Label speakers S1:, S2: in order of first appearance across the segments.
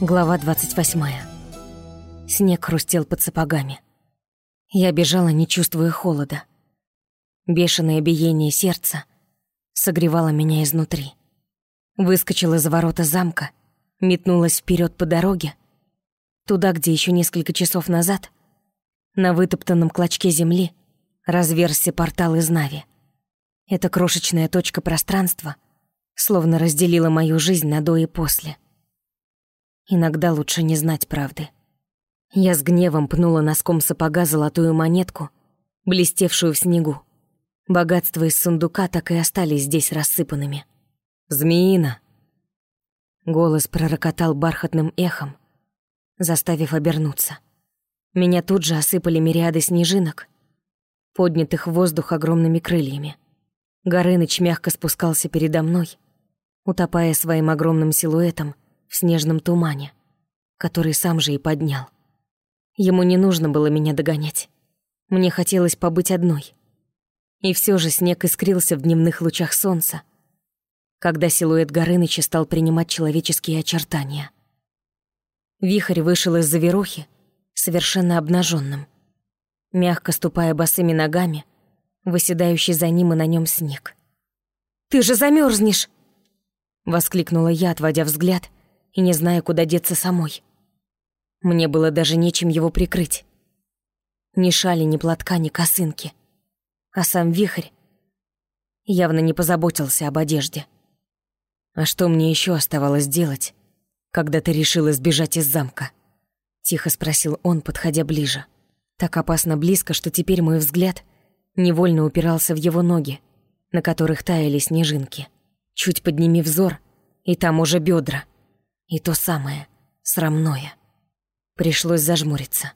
S1: Глава 28. Снег хрустел под сапогами. Я бежала, не чувствуя холода. Бешеное биение сердца согревало меня изнутри. Выскочила за ворота замка, метнулась вперед по дороге, туда, где еще несколько часов назад на вытоптанном клочке земли разверзся портал из Нави. Эта крошечная точка пространства словно разделила мою жизнь на до и после — Иногда лучше не знать правды. Я с гневом пнула носком сапога золотую монетку, блестевшую в снегу. Богатства из сундука так и остались здесь рассыпанными. «Змеина!» Голос пророкотал бархатным эхом, заставив обернуться. Меня тут же осыпали мириады снежинок, поднятых в воздух огромными крыльями. Горыныч мягко спускался передо мной, утопая своим огромным силуэтом в снежном тумане, который сам же и поднял. Ему не нужно было меня догонять. Мне хотелось побыть одной. И все же снег искрился в дневных лучах солнца, когда силуэт Горыныча стал принимать человеческие очертания. Вихрь вышел из завирухи, совершенно обнаженным, мягко ступая босыми ногами, выседающий за ним и на нем снег. «Ты же замерзнешь! воскликнула я, отводя взгляд и не зная, куда деться самой. Мне было даже нечем его прикрыть. Ни шали, ни платка, ни косынки. А сам вихрь явно не позаботился об одежде. А что мне еще оставалось делать, когда ты решила сбежать из замка? Тихо спросил он, подходя ближе. Так опасно близко, что теперь мой взгляд невольно упирался в его ноги, на которых таяли снежинки. Чуть подними взор, и там уже бедра. И то самое, срамное. Пришлось зажмуриться.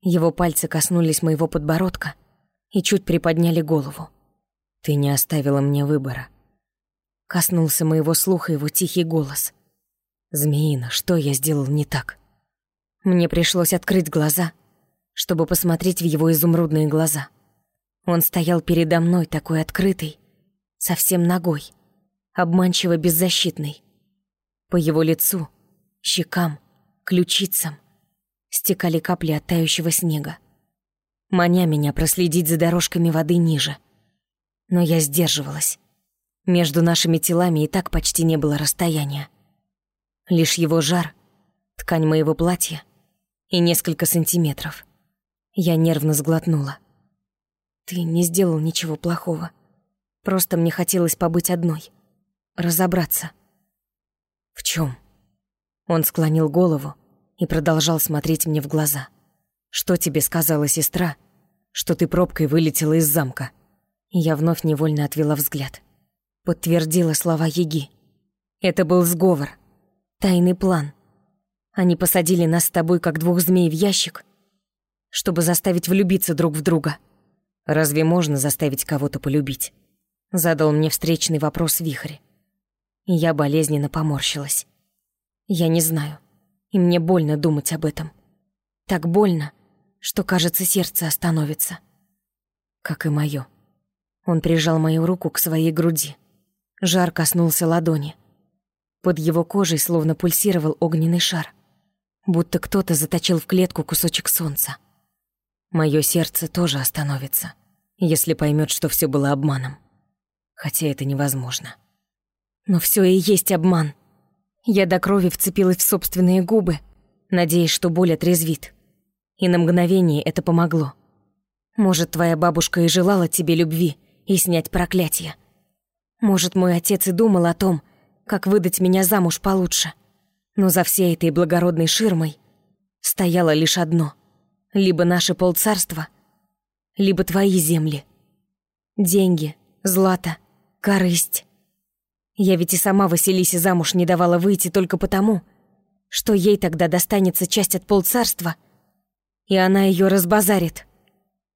S1: Его пальцы коснулись моего подбородка и чуть приподняли голову. «Ты не оставила мне выбора». Коснулся моего слуха его тихий голос. «Змеина, что я сделал не так?» Мне пришлось открыть глаза, чтобы посмотреть в его изумрудные глаза. Он стоял передо мной такой открытый, совсем ногой, обманчиво беззащитный. По его лицу, щекам, ключицам стекали капли от тающего снега, маня меня проследить за дорожками воды ниже. Но я сдерживалась. Между нашими телами и так почти не было расстояния. Лишь его жар, ткань моего платья и несколько сантиметров. Я нервно сглотнула. «Ты не сделал ничего плохого. Просто мне хотелось побыть одной. Разобраться». «В чем? Он склонил голову и продолжал смотреть мне в глаза. «Что тебе сказала сестра, что ты пробкой вылетела из замка?» я вновь невольно отвела взгляд. Подтвердила слова Еги. «Это был сговор, тайный план. Они посадили нас с тобой, как двух змей, в ящик, чтобы заставить влюбиться друг в друга. Разве можно заставить кого-то полюбить?» Задал мне встречный вопрос Вихрь я болезненно поморщилась. Я не знаю, и мне больно думать об этом. Так больно, что, кажется, сердце остановится. Как и моё. Он прижал мою руку к своей груди. Жар коснулся ладони. Под его кожей словно пульсировал огненный шар, будто кто-то заточил в клетку кусочек солнца. Моё сердце тоже остановится, если поймет, что все было обманом. Хотя это невозможно. Но все и есть обман. Я до крови вцепилась в собственные губы, надеясь, что боль отрезвит. И на мгновение это помогло. Может, твоя бабушка и желала тебе любви и снять проклятие. Может, мой отец и думал о том, как выдать меня замуж получше. Но за всей этой благородной ширмой стояло лишь одно. Либо наше полцарства, либо твои земли. Деньги, злато, корысть. Я ведь и сама Василисе замуж не давала выйти только потому, что ей тогда достанется часть от полцарства, и она ее разбазарит.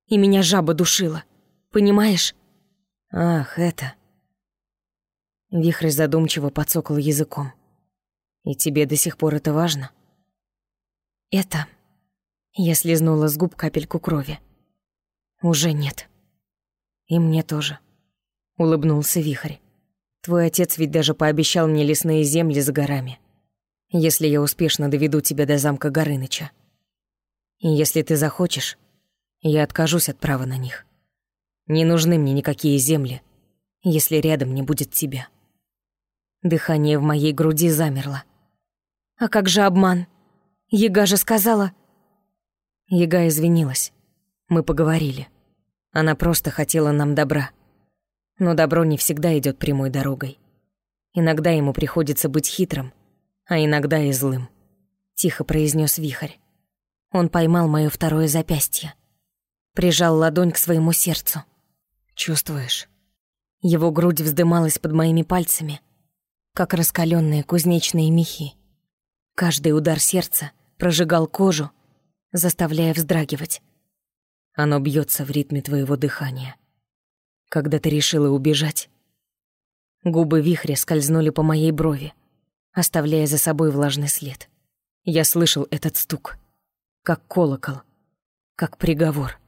S1: И меня жаба душила. Понимаешь? Ах, это... Вихрь задумчиво подсокал языком. И тебе до сих пор это важно? Это... Я слезнула с губ капельку крови. Уже нет. И мне тоже. Улыбнулся Вихрь. Твой отец ведь даже пообещал мне лесные земли за горами. если я успешно доведу тебя до замка Горыныча. И если ты захочешь, я откажусь от права на них. Не нужны мне никакие земли, если рядом не будет тебя. Дыхание в моей груди замерло. А как же обман? Ега же сказала... Ега извинилась. Мы поговорили. Она просто хотела нам добра. Но добро не всегда идет прямой дорогой. Иногда ему приходится быть хитрым, а иногда и злым. Тихо произнес вихрь. Он поймал моё второе запястье. Прижал ладонь к своему сердцу. «Чувствуешь?» Его грудь вздымалась под моими пальцами, как раскаленные кузнечные мехи. Каждый удар сердца прожигал кожу, заставляя вздрагивать. Оно бьется в ритме твоего дыхания. Когда ты решила убежать, губы вихря скользнули по моей брови, оставляя за собой влажный след. Я слышал этот стук, как колокол, как приговор.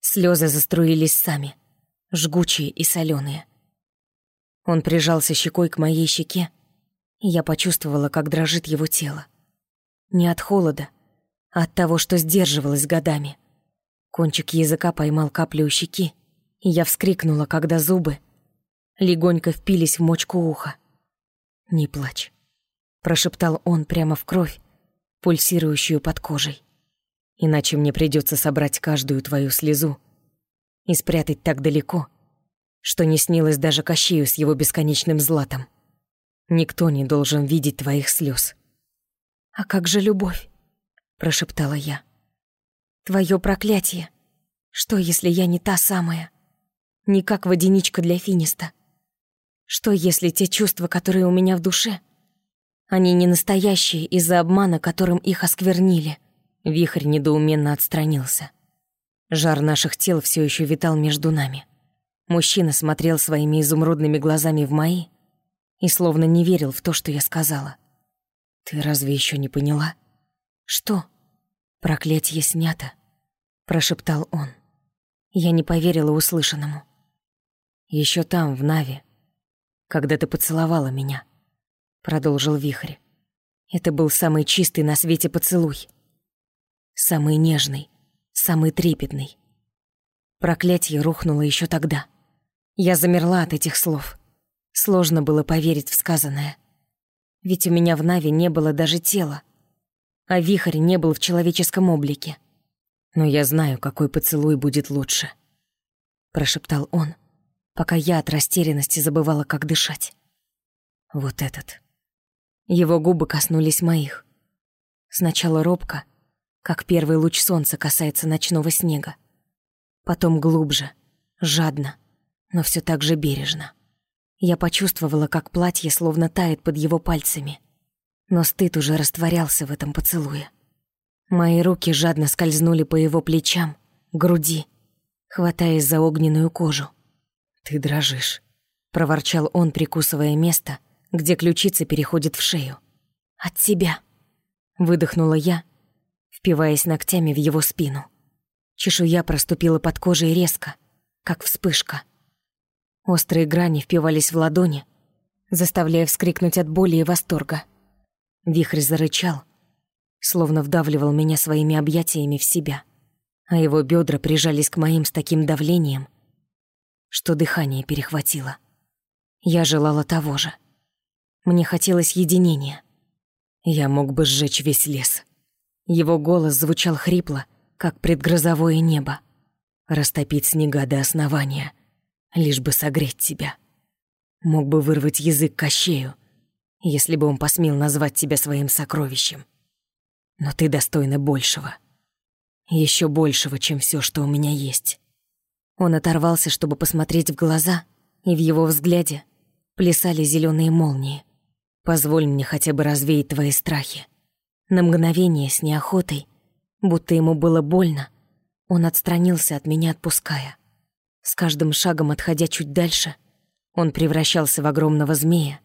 S1: Слезы заструились сами, жгучие и соленые. Он прижался щекой к моей щеке, и я почувствовала, как дрожит его тело. Не от холода, а от того, что сдерживалось годами — Кончик языка поймал каплю у щеки, я вскрикнула, когда зубы легонько впились в мочку уха. «Не плачь», — прошептал он прямо в кровь, пульсирующую под кожей. «Иначе мне придется собрать каждую твою слезу и спрятать так далеко, что не снилось даже Кощею с его бесконечным златом. Никто не должен видеть твоих слез. «А как же любовь?» — прошептала я. Твое проклятие. Что, если я не та самая? Не как водяничка для финиста. Что, если те чувства, которые у меня в душе, они не настоящие из-за обмана, которым их осквернили? Вихрь недоуменно отстранился. Жар наших тел все еще витал между нами. Мужчина смотрел своими изумрудными глазами в мои и словно не верил в то, что я сказала. «Ты разве еще не поняла?» «Что?» «Проклятье снято», — прошептал он. Я не поверила услышанному. Еще там, в Наве, когда ты поцеловала меня», — продолжил Вихрь. «Это был самый чистый на свете поцелуй. Самый нежный, самый трепетный. Проклятье рухнуло еще тогда. Я замерла от этих слов. Сложно было поверить в сказанное. Ведь у меня в Наве не было даже тела а вихрь не был в человеческом облике. «Но я знаю, какой поцелуй будет лучше», — прошептал он, пока я от растерянности забывала, как дышать. «Вот этот». Его губы коснулись моих. Сначала робко, как первый луч солнца касается ночного снега. Потом глубже, жадно, но все так же бережно. Я почувствовала, как платье словно тает под его пальцами — но стыд уже растворялся в этом поцелуе. Мои руки жадно скользнули по его плечам, груди, хватаясь за огненную кожу. «Ты дрожишь», — проворчал он, прикусывая место, где ключица переходит в шею. «От тебя», — выдохнула я, впиваясь ногтями в его спину. Чешуя проступила под кожей резко, как вспышка. Острые грани впивались в ладони, заставляя вскрикнуть от боли и восторга. Вихрь зарычал, словно вдавливал меня своими объятиями в себя, а его бедра прижались к моим с таким давлением, что дыхание перехватило. Я желала того же. Мне хотелось единения. Я мог бы сжечь весь лес. Его голос звучал хрипло, как предгрозовое небо. Растопить снега до основания, лишь бы согреть тебя. Мог бы вырвать язык кощею, если бы он посмел назвать тебя своим сокровищем. Но ты достойна большего. Еще большего, чем все, что у меня есть. Он оторвался, чтобы посмотреть в глаза, и в его взгляде плясали зеленые молнии. Позволь мне хотя бы развеять твои страхи. На мгновение с неохотой, будто ему было больно, он отстранился от меня, отпуская. С каждым шагом отходя чуть дальше, он превращался в огромного змея,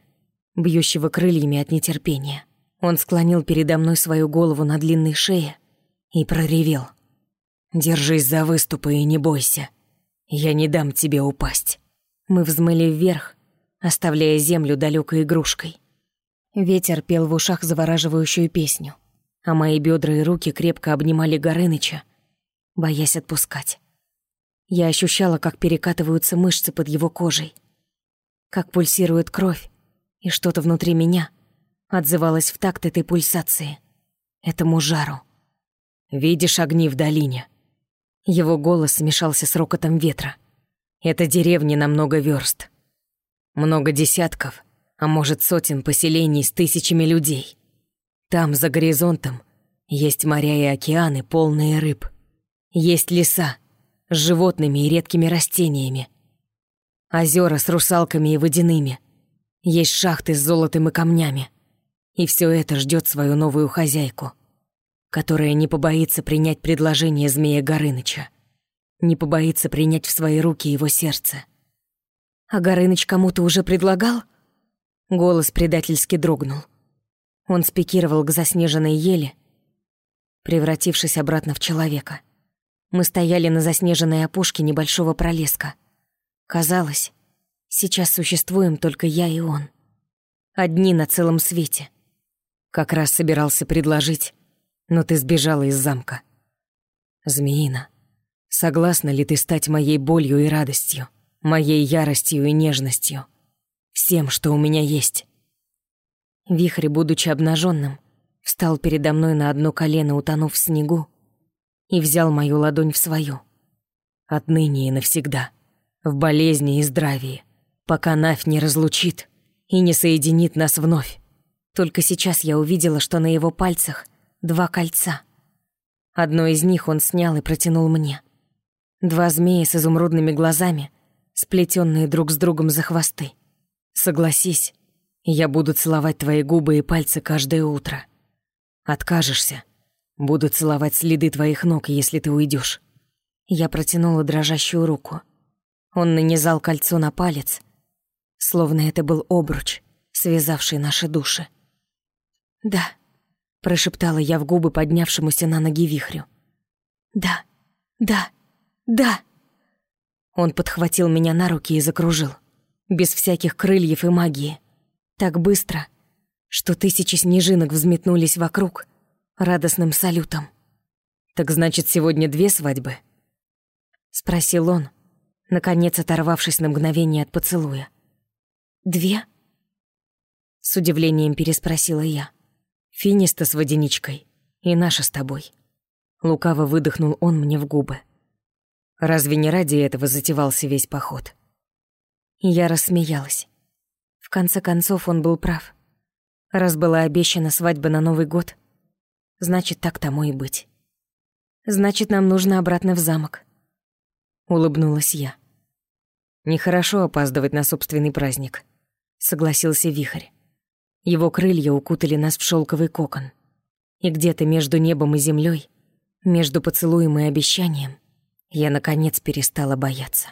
S1: бьющего крыльями от нетерпения. Он склонил передо мной свою голову на длинной шее и проревел. «Держись за выступы и не бойся. Я не дам тебе упасть». Мы взмыли вверх, оставляя землю далекой игрушкой. Ветер пел в ушах завораживающую песню, а мои бедра и руки крепко обнимали Горыныча, боясь отпускать. Я ощущала, как перекатываются мышцы под его кожей, как пульсирует кровь, и что-то внутри меня отзывалось в такт этой пульсации, этому жару. «Видишь огни в долине?» Его голос смешался с рокотом ветра. «Это деревни на много верст. Много десятков, а может сотен поселений с тысячами людей. Там, за горизонтом, есть моря и океаны, полные рыб. Есть леса с животными и редкими растениями. Озера с русалками и водяными. Есть шахты с золотом и камнями. И все это ждет свою новую хозяйку, которая не побоится принять предложение змея Горыныча, не побоится принять в свои руки его сердце. «А Горыныч кому-то уже предлагал?» Голос предательски дрогнул. Он спикировал к заснеженной еле, превратившись обратно в человека. Мы стояли на заснеженной опушке небольшого пролеска. Казалось, сейчас существуем только я и он. Одни на целом свете. Как раз собирался предложить, но ты сбежала из замка. Змеина, согласна ли ты стать моей болью и радостью, моей яростью и нежностью, всем, что у меня есть? Вихрь, будучи обнаженным, встал передо мной на одно колено, утонув в снегу, и взял мою ладонь в свою. Отныне и навсегда, в болезни и здравии, пока Навь не разлучит и не соединит нас вновь. Только сейчас я увидела, что на его пальцах два кольца. Одно из них он снял и протянул мне. Два змея с изумрудными глазами, сплетенные друг с другом за хвосты. Согласись, я буду целовать твои губы и пальцы каждое утро. Откажешься, буду целовать следы твоих ног, если ты уйдешь. Я протянула дрожащую руку. Он нанизал кольцо на палец, словно это был обруч, связавший наши души. «Да», — прошептала я в губы поднявшемуся на ноги вихрю. «Да, да, да». Он подхватил меня на руки и закружил, без всяких крыльев и магии, так быстро, что тысячи снежинок взметнулись вокруг радостным салютом. «Так значит, сегодня две свадьбы?» — спросил он, наконец оторвавшись на мгновение от поцелуя. «Две?» — с удивлением переспросила я. «Финиста с водяничкой и наша с тобой». Лукаво выдохнул он мне в губы. Разве не ради этого затевался весь поход? я рассмеялась конце концов, он был прав. Раз была обещана свадьба на Новый год, значит, так тому и быть. Значит, нам нужно обратно в замок. Улыбнулась я. Нехорошо опаздывать на собственный праздник, согласился Вихрь. Его крылья укутали нас в шелковый кокон. И где-то между небом и землей, между поцелуем и обещанием, я наконец перестала бояться.